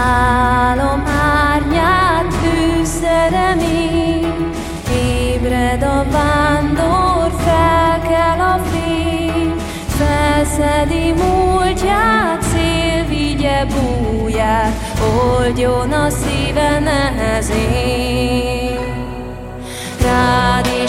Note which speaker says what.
Speaker 1: álom árnyát fűszerem ébred a vándor, fel kell a fény, felszedi múltját, szél vigye búját, oldjon a szíve nehezén. Rádi